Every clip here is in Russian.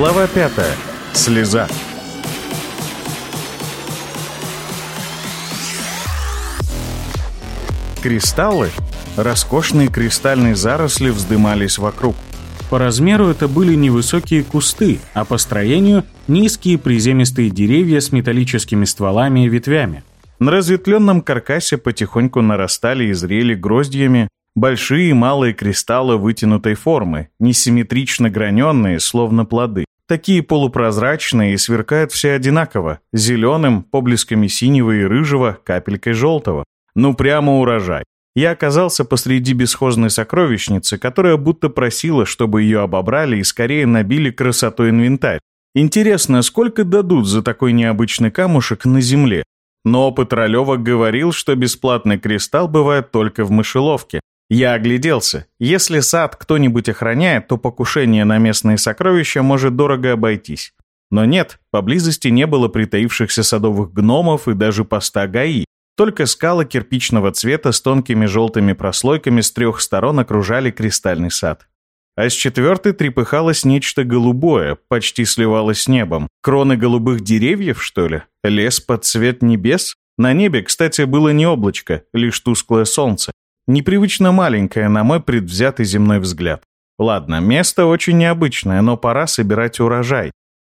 Глава 5. Слеза. Кристаллы, роскошные кристальные заросли вздымались вокруг. По размеру это были невысокие кусты, а по строению – низкие приземистые деревья с металлическими стволами и ветвями. На разветвленном каркасе потихоньку нарастали и зрели гроздьями большие и малые кристаллы вытянутой формы, несимметрично граненные, словно плоды. Такие полупрозрачные и сверкают все одинаково, зеленым, поблесками синего и рыжего, капелькой желтого. Ну прямо урожай. Я оказался посреди бесхозной сокровищницы, которая будто просила, чтобы ее обобрали и скорее набили красотой инвентарь. Интересно, сколько дадут за такой необычный камушек на земле? Но опыт Ролева говорил, что бесплатный кристалл бывает только в мышеловке. Я огляделся. Если сад кто-нибудь охраняет, то покушение на местные сокровища может дорого обойтись. Но нет, поблизости не было притаившихся садовых гномов и даже поста ГАИ. Только скалы кирпичного цвета с тонкими желтыми прослойками с трех сторон окружали кристальный сад. А с четвертой трепыхалось нечто голубое, почти сливалось с небом. Кроны голубых деревьев, что ли? Лес под цвет небес? На небе, кстати, было не облачко, лишь тусклое солнце. Непривычно маленькое, на мой предвзятый земной взгляд. Ладно, место очень необычное, но пора собирать урожай.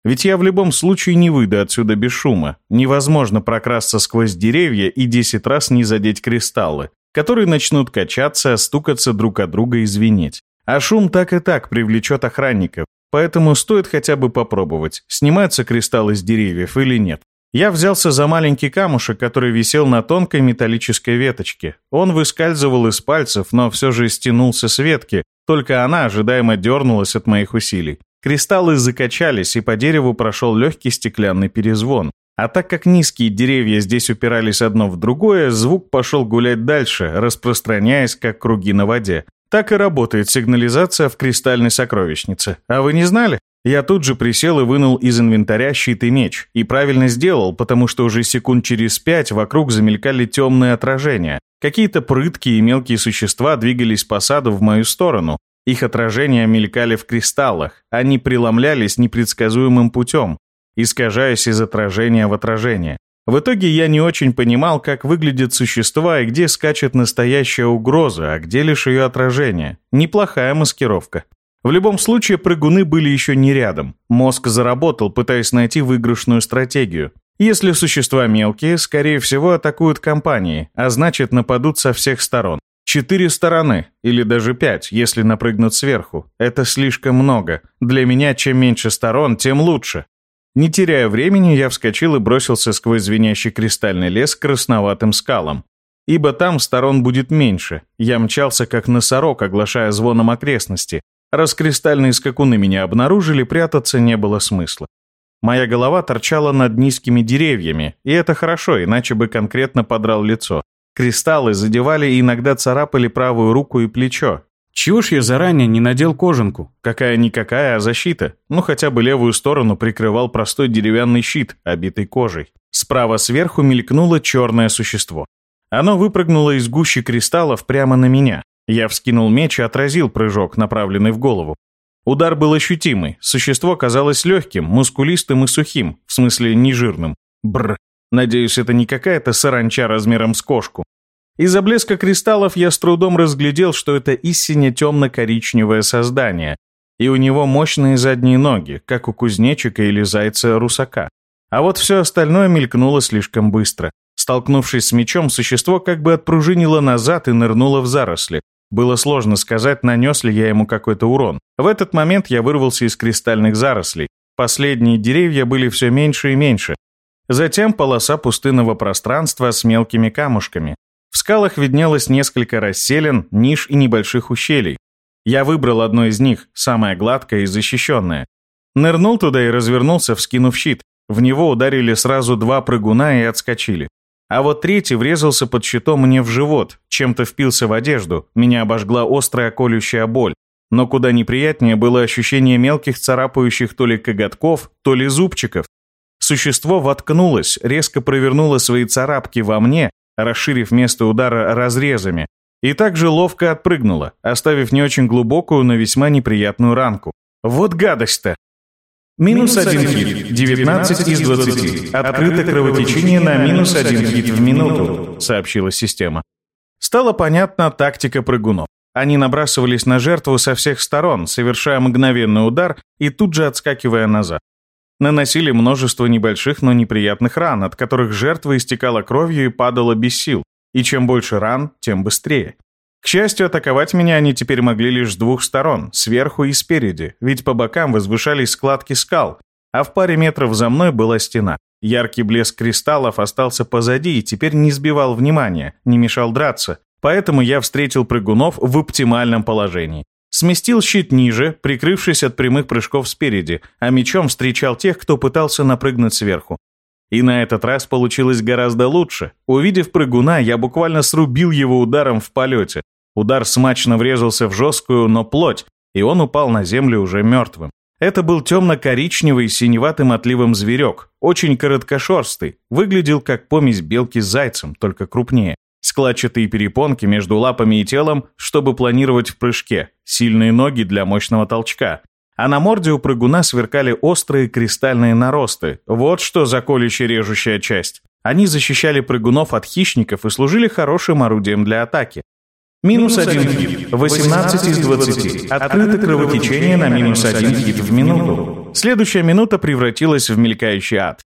Ведь я в любом случае не выйду отсюда без шума. Невозможно прокрасться сквозь деревья и десять раз не задеть кристаллы, которые начнут качаться, стукаться друг от друга и звенеть. А шум так и так привлечет охранников, поэтому стоит хотя бы попробовать, снимаются кристаллы с деревьев или нет. Я взялся за маленький камушек, который висел на тонкой металлической веточке. Он выскальзывал из пальцев, но все же стянулся с ветки, только она ожидаемо дернулась от моих усилий. Кристаллы закачались, и по дереву прошел легкий стеклянный перезвон. А так как низкие деревья здесь упирались одно в другое, звук пошел гулять дальше, распространяясь, как круги на воде. Так и работает сигнализация в кристальной сокровищнице. А вы не знали? Я тут же присел и вынул из инвентаря щит и меч. И правильно сделал, потому что уже секунд через пять вокруг замелькали темные отражения. Какие-то прыткие и мелкие существа двигались по саду в мою сторону, их отражения мелькали в кристаллах, они преломлялись непредсказуемым путем, искажаясь из отражения в отражение. В итоге я не очень понимал, как выглядят существа и где скачет настоящая угроза, а где лишь ее отражение. Неплохая маскировка. В любом случае, прыгуны были еще не рядом. Мозг заработал, пытаясь найти выигрышную стратегию. Если существа мелкие, скорее всего, атакуют компании, а значит, нападут со всех сторон. Четыре стороны, или даже пять, если напрыгнуть сверху. Это слишком много. Для меня чем меньше сторон, тем лучше. Не теряя времени, я вскочил и бросился сквозь звенящий кристальный лес к красноватым скалам. Ибо там сторон будет меньше. Я мчался как носорог, оглашая звоном окрестности. Раз кристальные скакуны меня обнаружили, прятаться не было смысла. Моя голова торчала над низкими деревьями, и это хорошо, иначе бы конкретно подрал лицо. Кристаллы задевали и иногда царапали правую руку и плечо. Чего ж я заранее не надел кожанку? Какая-никакая, а защита. Ну, хотя бы левую сторону прикрывал простой деревянный щит, обитый кожей. Справа сверху мелькнуло черное существо. Оно выпрыгнуло из гущи кристаллов прямо на меня. Я вскинул меч и отразил прыжок, направленный в голову. Удар был ощутимый. Существо казалось легким, мускулистым и сухим, в смысле нежирным. Бр. Надеюсь, это не какая-то саранча размером с кошку. Из-за блеска кристаллов я с трудом разглядел, что это истинно темно-коричневое создание, и у него мощные задние ноги, как у кузнечика или зайца-русака. А вот все остальное мелькнуло слишком быстро. Столкнувшись с мечом, существо как бы отпружинило назад и нырнуло в заросли. Было сложно сказать, нанес ли я ему какой-то урон. В этот момент я вырвался из кристальных зарослей. Последние деревья были все меньше и меньше, Затем полоса пустынного пространства с мелкими камушками. В скалах виднелось несколько расселен, ниш и небольших ущелий. Я выбрал одно из них, самое гладкое и защищенное. Нырнул туда и развернулся, вскинув щит. В него ударили сразу два прыгуна и отскочили. А вот третий врезался под щитом мне в живот, чем-то впился в одежду, меня обожгла острая колющая боль. Но куда неприятнее было ощущение мелких царапающих то ли коготков, то ли зубчиков. Существо воткнулось, резко провернуло свои царапки во мне, расширив место удара разрезами, и также ловко отпрыгнуло, оставив не очень глубокую, но весьма неприятную ранку. Вот гадость-то! Минус один хит, 19 из 20. Открыто кровотечение на минус один хит в минуту, сообщила система. Стало понятна тактика прыгунов. Они набрасывались на жертву со всех сторон, совершая мгновенный удар и тут же отскакивая назад. Наносили множество небольших, но неприятных ран, от которых жертва истекала кровью и падала без сил. И чем больше ран, тем быстрее. К счастью, атаковать меня они теперь могли лишь с двух сторон, сверху и спереди, ведь по бокам возвышались складки скал, а в паре метров за мной была стена. Яркий блеск кристаллов остался позади и теперь не сбивал внимания, не мешал драться, поэтому я встретил прыгунов в оптимальном положении. Сместил щит ниже, прикрывшись от прямых прыжков спереди, а мечом встречал тех, кто пытался напрыгнуть сверху. И на этот раз получилось гораздо лучше. Увидев прыгуна, я буквально срубил его ударом в полете. Удар смачно врезался в жесткую, но плоть, и он упал на землю уже мертвым. Это был темно-коричневый синеватым отливом зверек, очень короткошерстый, выглядел как помесь белки с зайцем, только крупнее. Складчатые перепонки между лапами и телом, чтобы планировать в прыжке, сильные ноги для мощного толчка. А на морде у прыгуна сверкали острые кристальные наросты. Вот что за колющая-режущая часть. Они защищали прыгунов от хищников и служили хорошим орудием для атаки. Минус один хит. 18 из 20. Открыто кровотечение на минус один хит в минуту. Следующая минута превратилась в мелькающий ад.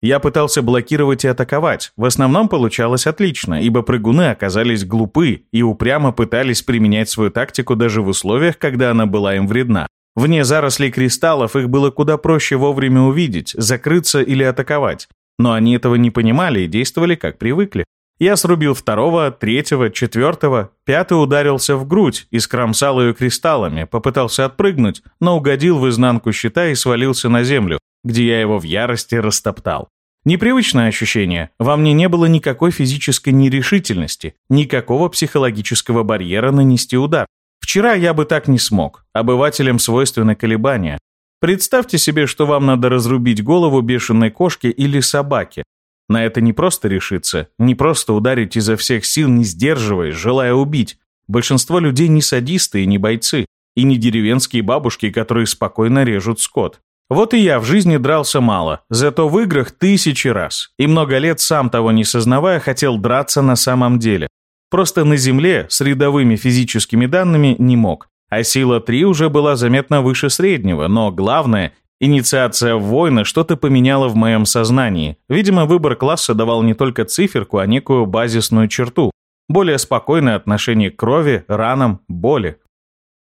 Я пытался блокировать и атаковать. В основном получалось отлично, ибо прыгуны оказались глупы и упрямо пытались применять свою тактику даже в условиях, когда она была им вредна. Вне зарослей кристаллов их было куда проще вовремя увидеть, закрыться или атаковать. Но они этого не понимали и действовали как привыкли. Я срубил второго, третьего, четвертого, пятый ударился в грудь и скромсал ее кристаллами, попытался отпрыгнуть, но угодил в изнанку щита и свалился на землю, где я его в ярости растоптал. Непривычное ощущение. Во мне не было никакой физической нерешительности, никакого психологического барьера нанести удар. Вчера я бы так не смог. Обывателям свойственны колебания. Представьте себе, что вам надо разрубить голову бешеной кошке или собаке, на это не просто решиться, не просто ударить изо всех сил, не сдерживаясь, желая убить. Большинство людей не садисты и не бойцы, и не деревенские бабушки, которые спокойно режут скот. Вот и я в жизни дрался мало, зато в играх тысячи раз. И много лет, сам того не сознавая, хотел драться на самом деле. Просто на земле с рядовыми физическими данными не мог. А сила 3 уже была заметно выше среднего, но главное, Инициация войны что-то поменяла в моем сознании. Видимо, выбор класса давал не только циферку, а некую базисную черту. Более спокойное отношение к крови, ранам, боли.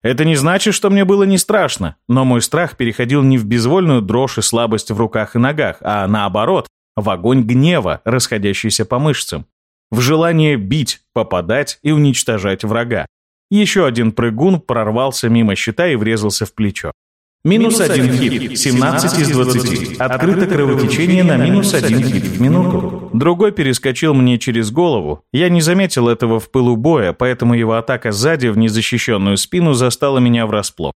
Это не значит, что мне было не страшно, но мой страх переходил не в безвольную дрожь и слабость в руках и ногах, а наоборот, в огонь гнева, расходящийся по мышцам. В желание бить, попадать и уничтожать врага. Еще один прыгун прорвался мимо щита и врезался в плечо. Минус один хит, 17 из 20. Открыто кровотечение на минус один хит в минуту. Другой перескочил мне через голову. Я не заметил этого в пылу боя, поэтому его атака сзади в незащищенную спину застала меня врасплох.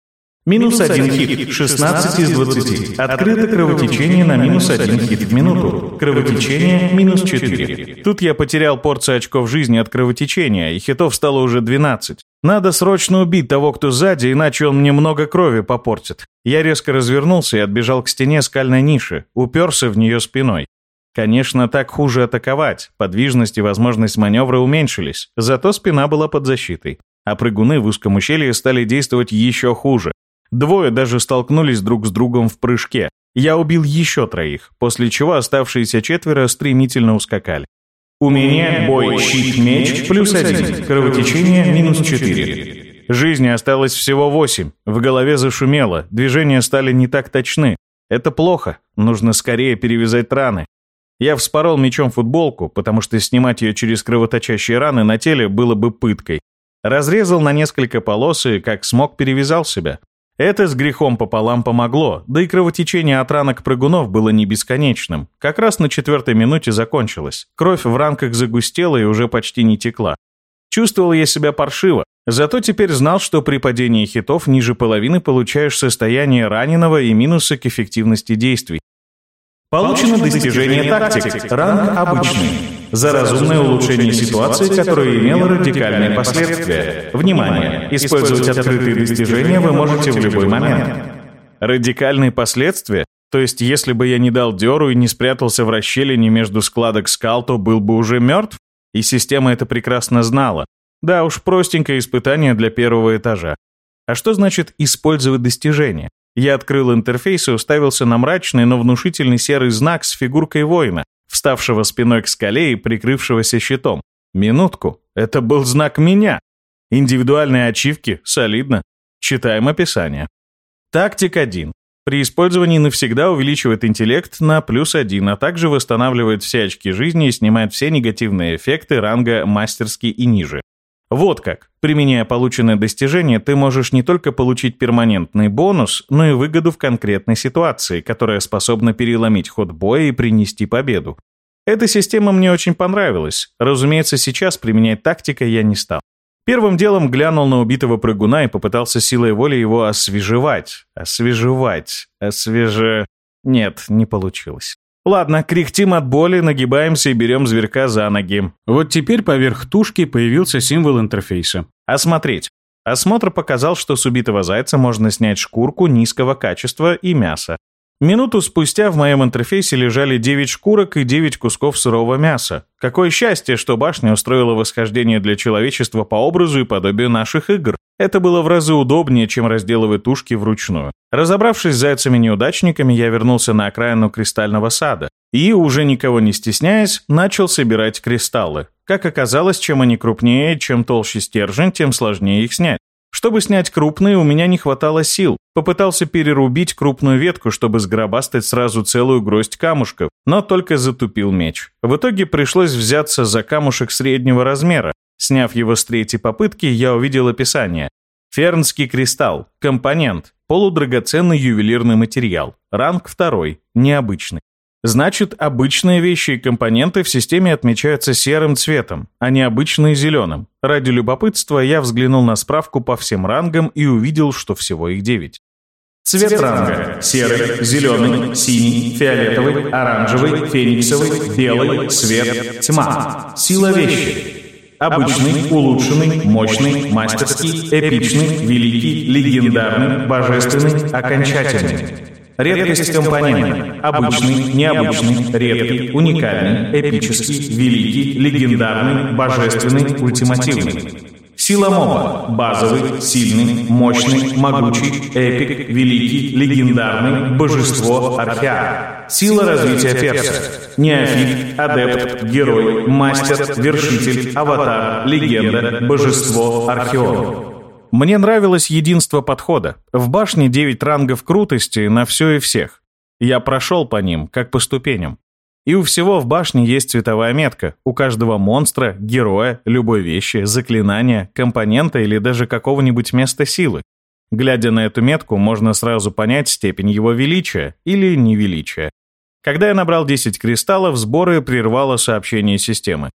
Минус один хит, 16 из 20. Открыто кровотечение на минус один хит в минуту. Кровотечение минус 4. Тут я потерял порцию очков жизни от кровотечения, и хитов стало уже 12. Надо срочно убить того, кто сзади, иначе он мне много крови попортит. Я резко развернулся и отбежал к стене скальной ниши, уперся в нее спиной. Конечно, так хуже атаковать, подвижность и возможность маневра уменьшились, зато спина была под защитой. А прыгуны в узком ущелье стали действовать еще хуже. Двое даже столкнулись друг с другом в прыжке. Я убил еще троих, после чего оставшиеся четверо стремительно ускакали. Умение «Бой, щит, меч» плюс один, кровотечение минус четыре. Жизни осталось всего восемь, в голове зашумело, движения стали не так точны. Это плохо, нужно скорее перевязать раны. Я вспорол мечом футболку, потому что снимать ее через кровоточащие раны на теле было бы пыткой. Разрезал на несколько полос и, как смог, перевязал себя. Это с грехом пополам помогло, да и кровотечение от ранок прыгунов было не бесконечным. Как раз на четвертой минуте закончилось. Кровь в ранках загустела и уже почти не текла. Чувствовал я себя паршиво, зато теперь знал, что при падении хитов ниже половины получаешь состояние раненого и минусы к эффективности действий. Получено достижение тактик, ранг обычный за разумное улучшение ситуации, которое имело радикальные последствия. Внимание! Использовать открытые достижения вы можете в любой момент. Радикальные последствия? То есть, если бы я не дал дёру и не спрятался в расщелине между складок скал, то был бы уже мертв? И система это прекрасно знала. Да уж, простенькое испытание для первого этажа. А что значит «использовать достижение»? Я открыл интерфейс и уставился на мрачный, но внушительный серый знак с фигуркой воина, вставшего спиной к скале и прикрывшегося щитом. Минутку, это был знак меня. Индивидуальные ачивки, солидно. Читаем описание. Тактик 1. При использовании навсегда увеличивает интеллект на плюс 1, а также восстанавливает все очки жизни и снимает все негативные эффекты ранга мастерский и ниже. Вот как. Применяя полученное достижение, ты можешь не только получить перманентный бонус, но и выгоду в конкретной ситуации, которая способна переломить ход боя и принести победу. Эта система мне очень понравилась. Разумеется, сейчас применять тактика я не стал. Первым делом глянул на убитого прыгуна и попытался силой воли его освежевать. Освежевать. Освеже... Нет, не получилось. Ладно, кряхтим от боли, нагибаемся и берем зверька за ноги. Вот теперь поверх тушки появился символ интерфейса. Осмотреть. Осмотр показал, что с убитого зайца можно снять шкурку низкого качества и мясо. Минуту спустя в моем интерфейсе лежали 9 шкурок и 9 кусков сырого мяса. Какое счастье, что башня устроила восхождение для человечества по образу и подобию наших игр. Это было в разы удобнее, чем разделывать тушки вручную. Разобравшись с зайцами-неудачниками, я вернулся на окраину кристального сада и, уже никого не стесняясь, начал собирать кристаллы. Как оказалось, чем они крупнее, чем толще стержень, тем сложнее их снять. Чтобы снять крупные, у меня не хватало сил. Попытался перерубить крупную ветку, чтобы сгробастать сразу целую гроздь камушков, но только затупил меч. В итоге пришлось взяться за камушек среднего размера. Сняв его с третьей попытки, я увидел описание. Фернский кристалл. Компонент. Полудрагоценный ювелирный материал. Ранг второй. Необычный. Значит, обычные вещи и компоненты в системе отмечаются серым цветом, а не обычные зеленым. Ради любопытства я взглянул на справку по всем рангам и увидел, что всего их 9. Цвет ранга – серый, зеленый, синий, фиолетовый, оранжевый, фениксовый, белый, свет, тьма. Сила вещи. Обычный, улучшенный, мощный, мастерский, эпичный, великий, легендарный, божественный, окончательный. Редкость компонента. Обычный, необычный, редкий, уникальный, эпический, великий, легендарный, божественный, ультимативный. Сила моба. Базовый, сильный, мощный, могучий, эпик, великий, легендарный, божество, археа. Сила развития перса. Неофит, адепт, герой, мастер, вершитель, аватар, легенда, божество, археолог. Мне нравилось единство подхода. В башне 9 рангов крутости на все и всех. Я прошел по ним, как по ступеням. И у всего в башне есть цветовая метка. У каждого монстра, героя, любой вещи, заклинания, компонента или даже какого-нибудь места силы. Глядя на эту метку, можно сразу понять степень его величия или невеличия. Когда я набрал 10 кристаллов, сборы прервало сообщение системы.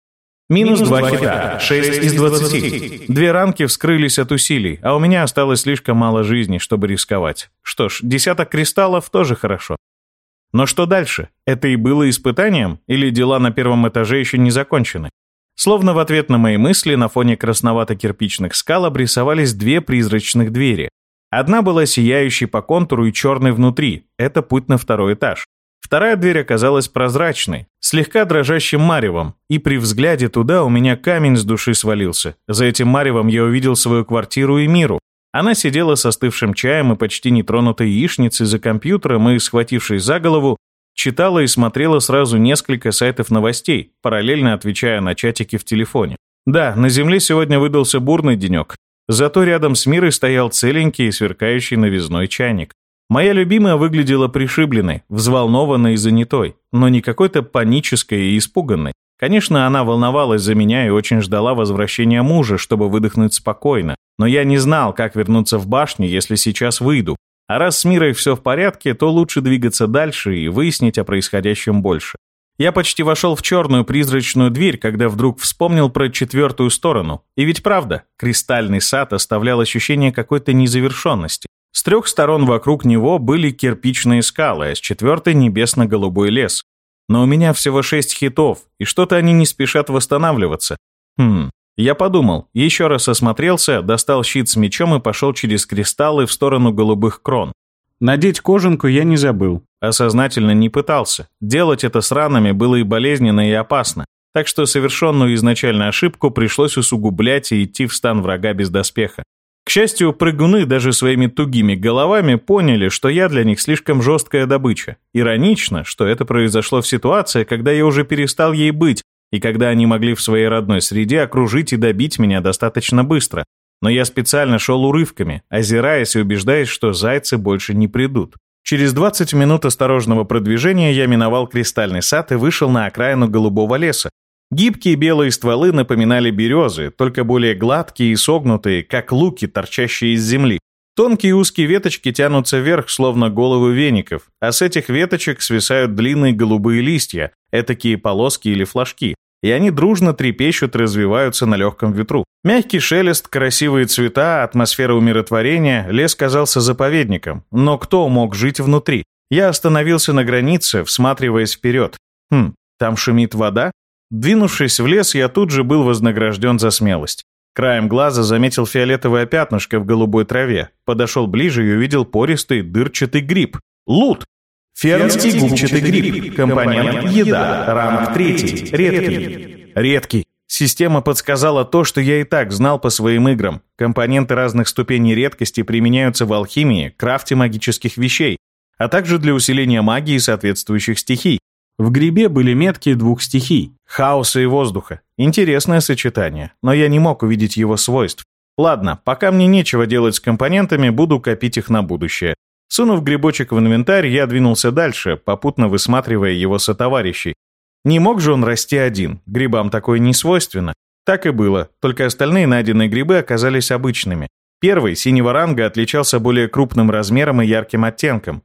Минус 2 хита, 6 из 20. Две ранки вскрылись от усилий, а у меня осталось слишком мало жизни, чтобы рисковать. Что ж, десяток кристаллов тоже хорошо. Но что дальше? Это и было испытанием? Или дела на первом этаже еще не закончены? Словно в ответ на мои мысли на фоне красновато-кирпичных скал обрисовались две призрачных двери. Одна была сияющей по контуру и черной внутри. Это путь на второй этаж. Вторая дверь оказалась прозрачной, слегка дрожащим маревом, и при взгляде туда у меня камень с души свалился. За этим маревом я увидел свою квартиру и миру. Она сидела с остывшим чаем и почти нетронутой яичницей за компьютером и, схватившись за голову, читала и смотрела сразу несколько сайтов новостей, параллельно отвечая на чатики в телефоне. Да, на Земле сегодня выдался бурный денек. Зато рядом с Мирой стоял целенький и сверкающий новизной чайник. Моя любимая выглядела пришибленной, взволнованной и занятой, но не какой-то панической и испуганной. Конечно, она волновалась за меня и очень ждала возвращения мужа, чтобы выдохнуть спокойно. Но я не знал, как вернуться в башню, если сейчас выйду. А раз с Мирой все в порядке, то лучше двигаться дальше и выяснить о происходящем больше. Я почти вошел в черную призрачную дверь, когда вдруг вспомнил про четвертую сторону. И ведь правда, кристальный сад оставлял ощущение какой-то незавершенности. С трех сторон вокруг него были кирпичные скалы, а с четвертой — небесно-голубой лес. Но у меня всего шесть хитов, и что-то они не спешат восстанавливаться. Хм, я подумал, еще раз осмотрелся, достал щит с мечом и пошел через кристаллы в сторону голубых крон. Надеть кожанку я не забыл. а сознательно не пытался. Делать это с ранами было и болезненно, и опасно. Так что совершенную изначально ошибку пришлось усугублять и идти в стан врага без доспеха. К счастью, прыгуны даже своими тугими головами поняли, что я для них слишком жесткая добыча. Иронично, что это произошло в ситуации, когда я уже перестал ей быть, и когда они могли в своей родной среде окружить и добить меня достаточно быстро. Но я специально шел урывками, озираясь и убеждаясь, что зайцы больше не придут. Через 20 минут осторожного продвижения я миновал кристальный сад и вышел на окраину голубого леса, Гибкие белые стволы напоминали березы, только более гладкие и согнутые, как луки, торчащие из земли. Тонкие узкие веточки тянутся вверх, словно головы веников, а с этих веточек свисают длинные голубые листья, этакие полоски или флажки, и они дружно трепещут развиваются на легком ветру. Мягкий шелест, красивые цвета, атмосфера умиротворения, лес казался заповедником, но кто мог жить внутри? Я остановился на границе, всматриваясь вперед. Хм, там шумит вода? Двинувшись в лес, я тут же был вознагражден за смелость. Краем глаза заметил фиолетовое пятнышко в голубой траве, подошел ближе и увидел пористый дырчатый гриб. Лут! Фернский губчатый гриб. Компонент еда. Ранг третий. Редкий. Редкий. Система подсказала то, что я и так знал по своим играм. Компоненты разных ступеней редкости применяются в алхимии, крафте магических вещей, а также для усиления магии соответствующих стихий. В грибе были метки двух стихий — хаоса и воздуха. Интересное сочетание, но я не мог увидеть его свойств. Ладно, пока мне нечего делать с компонентами, буду копить их на будущее. Сунув грибочек в инвентарь, я двинулся дальше, попутно высматривая его сотоварищей. Не мог же он расти один, грибам такое не свойственно. Так и было, только остальные найденные грибы оказались обычными. Первый, синего ранга, отличался более крупным размером и ярким оттенком.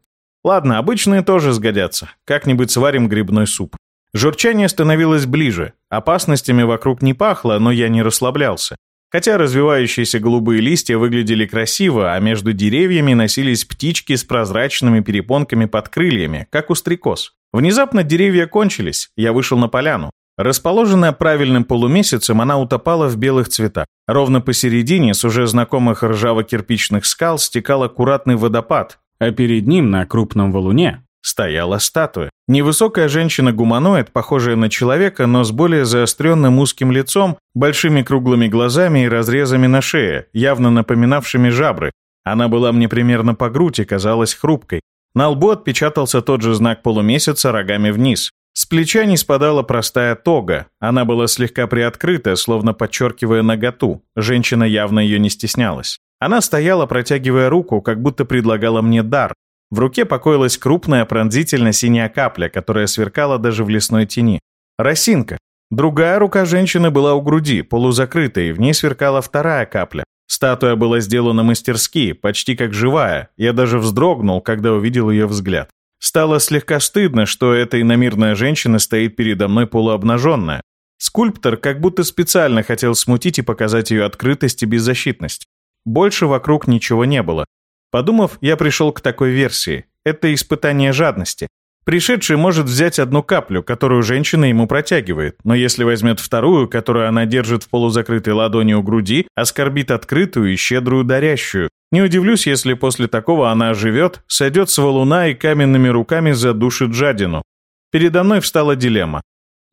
Ладно, обычные тоже сгодятся. Как-нибудь сварим грибной суп. Журчание становилось ближе. Опасностями вокруг не пахло, но я не расслаблялся. Хотя развивающиеся голубые листья выглядели красиво, а между деревьями носились птички с прозрачными перепонками под крыльями, как у стрекоз. Внезапно деревья кончились, я вышел на поляну. Расположенная правильным полумесяцем, она утопала в белых цветах. Ровно посередине, с уже знакомых ржаво-кирпичных скал, стекал аккуратный водопад, а перед ним на крупном валуне стояла статуя. Невысокая женщина-гуманоид, похожая на человека, но с более заостренным узким лицом, большими круглыми глазами и разрезами на шее, явно напоминавшими жабры. Она была мне примерно по грудь и казалась хрупкой. На лбу отпечатался тот же знак полумесяца рогами вниз. С плеча не спадала простая тога. Она была слегка приоткрыта, словно подчеркивая наготу. Женщина явно ее не стеснялась. Она стояла, протягивая руку, как будто предлагала мне дар. В руке покоилась крупная пронзительно-синяя капля, которая сверкала даже в лесной тени. Росинка. Другая рука женщины была у груди, полузакрытой, и в ней сверкала вторая капля. Статуя была сделана мастерски, почти как живая. Я даже вздрогнул, когда увидел ее взгляд. Стало слегка стыдно, что эта иномирная женщина стоит передо мной полуобнаженная. Скульптор как будто специально хотел смутить и показать ее открытость и беззащитность. Больше вокруг ничего не было. Подумав, я пришел к такой версии. Это испытание жадности. Пришедший может взять одну каплю, которую женщина ему протягивает, но если возьмет вторую, которую она держит в полузакрытой ладони у груди, оскорбит открытую и щедрую дарящую. Не удивлюсь, если после такого она оживет, сойдет с валуна и каменными руками задушит жадину. Передо мной встала дилемма.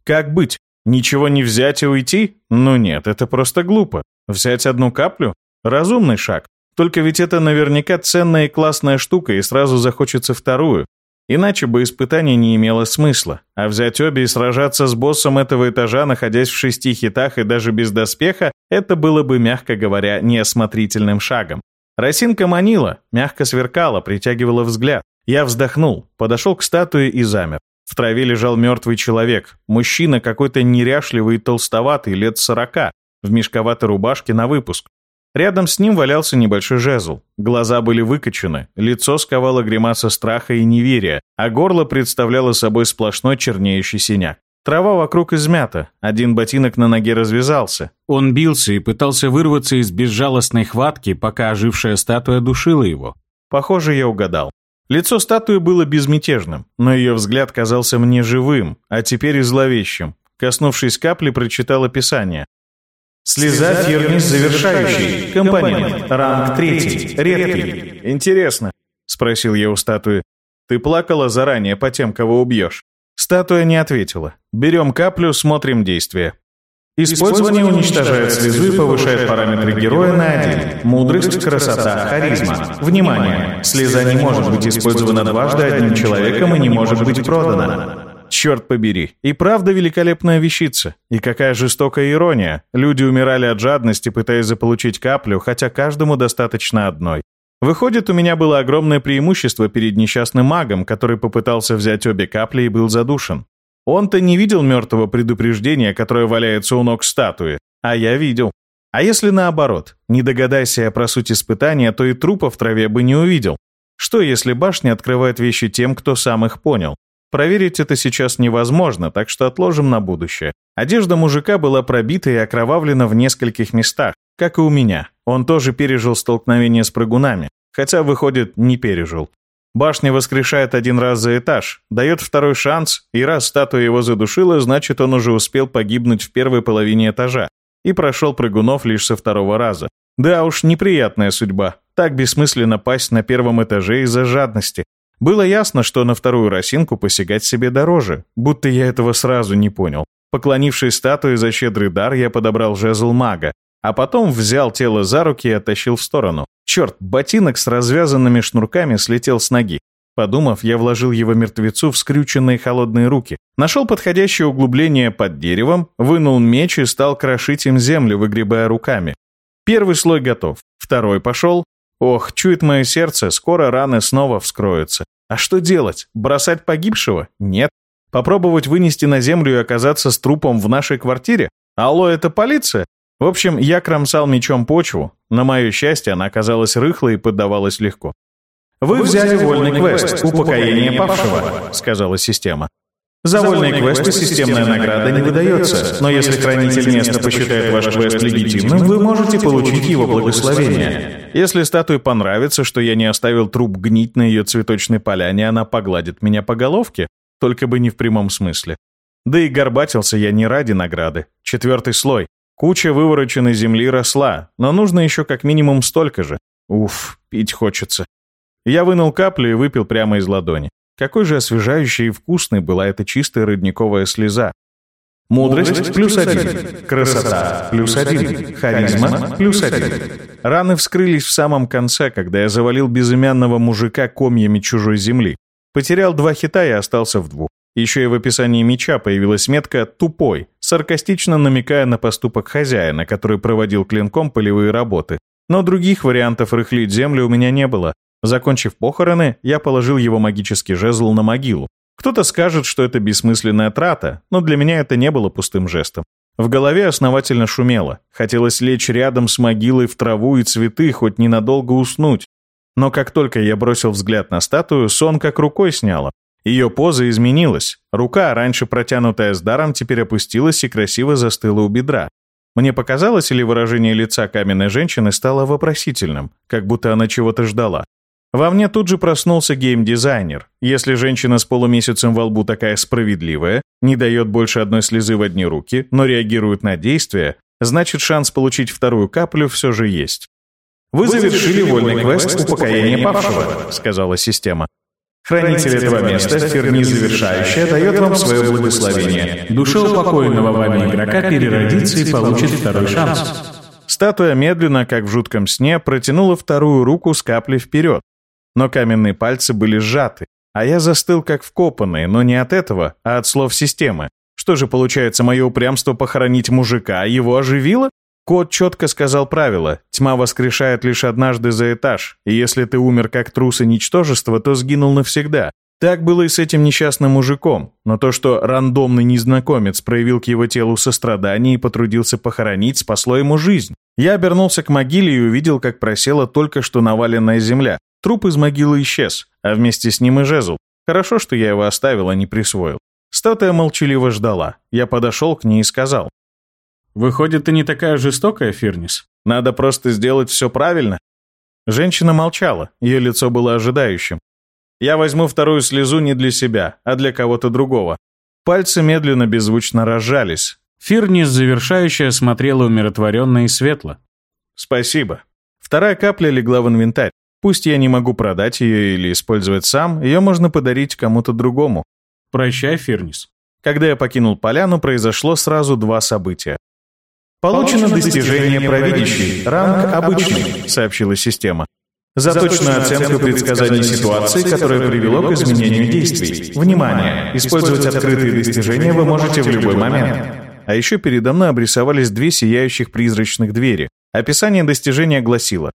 Как быть? Ничего не взять и уйти? Ну нет, это просто глупо. Взять одну каплю? Разумный шаг. Только ведь это наверняка ценная и классная штука, и сразу захочется вторую. Иначе бы испытание не имело смысла. А взять обе и сражаться с боссом этого этажа, находясь в шести хитах и даже без доспеха, это было бы, мягко говоря, неосмотрительным шагом. Росинка манила, мягко сверкала, притягивала взгляд. Я вздохнул, подошел к статуе и замер. В траве лежал мертвый человек, мужчина какой-то неряшливый и толстоватый, лет сорока, в мешковатой рубашке на выпуск. Рядом с ним валялся небольшой жезл. Глаза были выкочены, лицо сковало гримаса страха и неверия, а горло представляло собой сплошной чернеющий синяк. Трава вокруг измята, один ботинок на ноге развязался. Он бился и пытался вырваться из безжалостной хватки, пока ожившая статуя душила его. Похоже, я угадал. Лицо статуи было безмятежным, но ее взгляд казался мне живым, а теперь и зловещим. Коснувшись капли, прочитал описание. Слеза фирмис завершающий. Компонент. Ранг третий. Редкий. Интересно, спросил я у статуи. Ты плакала заранее по тем, кого убьешь?» Статуя не ответила. Берем каплю, смотрим действие. Использование уничтожает слезу и повышает параметры героя на один. Мудрость, красота, харизма. Внимание! Слеза не может быть использована дважды одним человеком и не может быть продана. Черт побери. И правда великолепная вещица. И какая жестокая ирония. Люди умирали от жадности, пытаясь заполучить каплю, хотя каждому достаточно одной. Выходит, у меня было огромное преимущество перед несчастным магом, который попытался взять обе капли и был задушен. Он-то не видел мертвого предупреждения, которое валяется у ног статуи, а я видел. А если наоборот, не догадайся я про суть испытания, то и трупа в траве бы не увидел. Что, если башня открывает вещи тем, кто сам их понял? Проверить это сейчас невозможно, так что отложим на будущее. Одежда мужика была пробита и окровавлена в нескольких местах, как и у меня. Он тоже пережил столкновение с прыгунами, хотя, выходит, не пережил. Башня воскрешает один раз за этаж, дает второй шанс, и раз статуя его задушила, значит, он уже успел погибнуть в первой половине этажа и прошел прыгунов лишь со второго раза. Да уж, неприятная судьба. Так бессмысленно пасть на первом этаже из-за жадности. Было ясно, что на вторую росинку посягать себе дороже, будто я этого сразу не понял. Поклонившись статуе за щедрый дар, я подобрал жезл мага, а потом взял тело за руки и оттащил в сторону. Черт, ботинок с развязанными шнурками слетел с ноги. Подумав, я вложил его мертвецу в скрюченные холодные руки, нашел подходящее углубление под деревом, вынул меч и стал крошить им землю, выгребая руками. Первый слой готов, второй пошел. Ох, чует мое сердце, скоро раны снова вскроются. А что делать? Бросать погибшего? Нет. Попробовать вынести на землю и оказаться с трупом в нашей квартире? Алло, это полиция? В общем, я кромсал мечом почву. На мое счастье, она оказалась рыхлой и поддавалась легко. «Вы взяли вольный квест «Упокоение павшего», — сказала система. За вольные квесты системная награда не выдается, но если хранитель места посчитает ваш квест легитимным, вы можете получить его благословение. Если статуе понравится, что я не оставил труп гнить на ее цветочной поляне, она погладит меня по головке, только бы не в прямом смысле. Да и горбатился я не ради награды. Четвертый слой. Куча вывороченной земли росла, но нужно еще как минимум столько же. Уф, пить хочется. Я вынул каплю и выпил прямо из ладони. Какой же освежающей и вкусной была эта чистая родниковая слеза. Мудрость плюс один. Красота плюс один. Харизма плюс один. Раны вскрылись в самом конце, когда я завалил безымянного мужика комьями чужой земли. Потерял два хита и остался в двух. Еще и в описании меча появилась метка «тупой», саркастично намекая на поступок хозяина, который проводил клинком полевые работы. Но других вариантов рыхлить землю у меня не было. Закончив похороны, я положил его магический жезл на могилу. Кто-то скажет, что это бессмысленная трата, но для меня это не было пустым жестом. В голове основательно шумело. Хотелось лечь рядом с могилой в траву и цветы, хоть ненадолго уснуть. Но как только я бросил взгляд на статую, сон как рукой сняло. Ее поза изменилась. Рука, раньше протянутая с даром, теперь опустилась и красиво застыла у бедра. Мне показалось, или выражение лица каменной женщины стало вопросительным, как будто она чего-то ждала. Во мне тут же проснулся геймдизайнер. Если женщина с полумесяцем во лбу такая справедливая, не дает больше одной слезы в одни руки, но реагирует на действия, значит шанс получить вторую каплю все же есть. «Вы завершили вольный квест «Упокоение павшего», — сказала система. Хранитель этого места, Ферни Завершающая, дает вам свое благословение. Душа упокоенного вами игрока переродится и получит второй шанс. Статуя медленно, как в жутком сне, протянула вторую руку с каплей вперед. Но каменные пальцы были сжаты, а я застыл как вкопанный, но не от этого, а от слов системы. Что же получается, мое упрямство похоронить мужика его оживило? Кот четко сказал правило. Тьма воскрешает лишь однажды за этаж, и если ты умер как трус и ничтожество, то сгинул навсегда. Так было и с этим несчастным мужиком, но то, что рандомный незнакомец проявил к его телу сострадание и потрудился похоронить, спасло ему жизнь. Я обернулся к могиле и увидел, как просела только что наваленная земля. Труп из могилы исчез, а вместе с ним и жезл. Хорошо, что я его оставил, а не присвоил. Статуя молчаливо ждала. Я подошел к ней и сказал. Выходит, ты не такая жестокая, Фирнис? Надо просто сделать все правильно. Женщина молчала, ее лицо было ожидающим. Я возьму вторую слезу не для себя, а для кого-то другого. Пальцы медленно беззвучно разжались. Фирнис, завершающая, смотрела умиротворенно и светло. Спасибо. Вторая капля легла в инвентарь. Пусть я не могу продать ее или использовать сам, ее можно подарить кому-то другому. Прощай, Фернис. Когда я покинул поляну, произошло сразу два события. «Получено достижение провидящий, ранг обычный», — сообщила система. За точную оценку предсказаний ситуации, которая привело к изменению действий. Внимание! Использовать открытые достижения вы можете в любой момент. А еще передо мной обрисовались две сияющих призрачных двери. Описание достижения гласило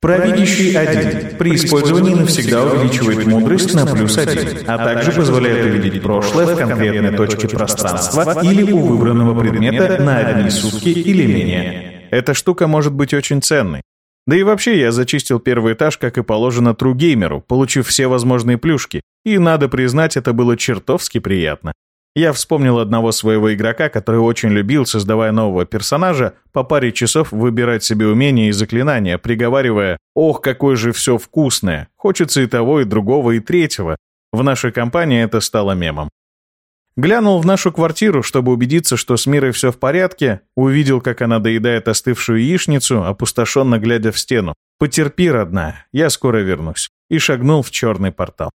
Провидящий один при использовании навсегда увеличивает мудрость на плюс один, а также позволяет увидеть прошлое в конкретной точке пространства или у выбранного предмета на одни сутки или менее. Эта штука может быть очень ценной. Да и вообще я зачистил первый этаж, как и положено тру-геймеру, получив все возможные плюшки, и, надо признать, это было чертовски приятно. Я вспомнил одного своего игрока, который очень любил, создавая нового персонажа, по паре часов выбирать себе умения и заклинания, приговаривая «Ох, какое же все вкусное! Хочется и того, и другого, и третьего». В нашей компании это стало мемом. Глянул в нашу квартиру, чтобы убедиться, что с Мирой все в порядке, увидел, как она доедает остывшую яичницу, опустошенно глядя в стену. «Потерпи, родная, я скоро вернусь», и шагнул в черный портал.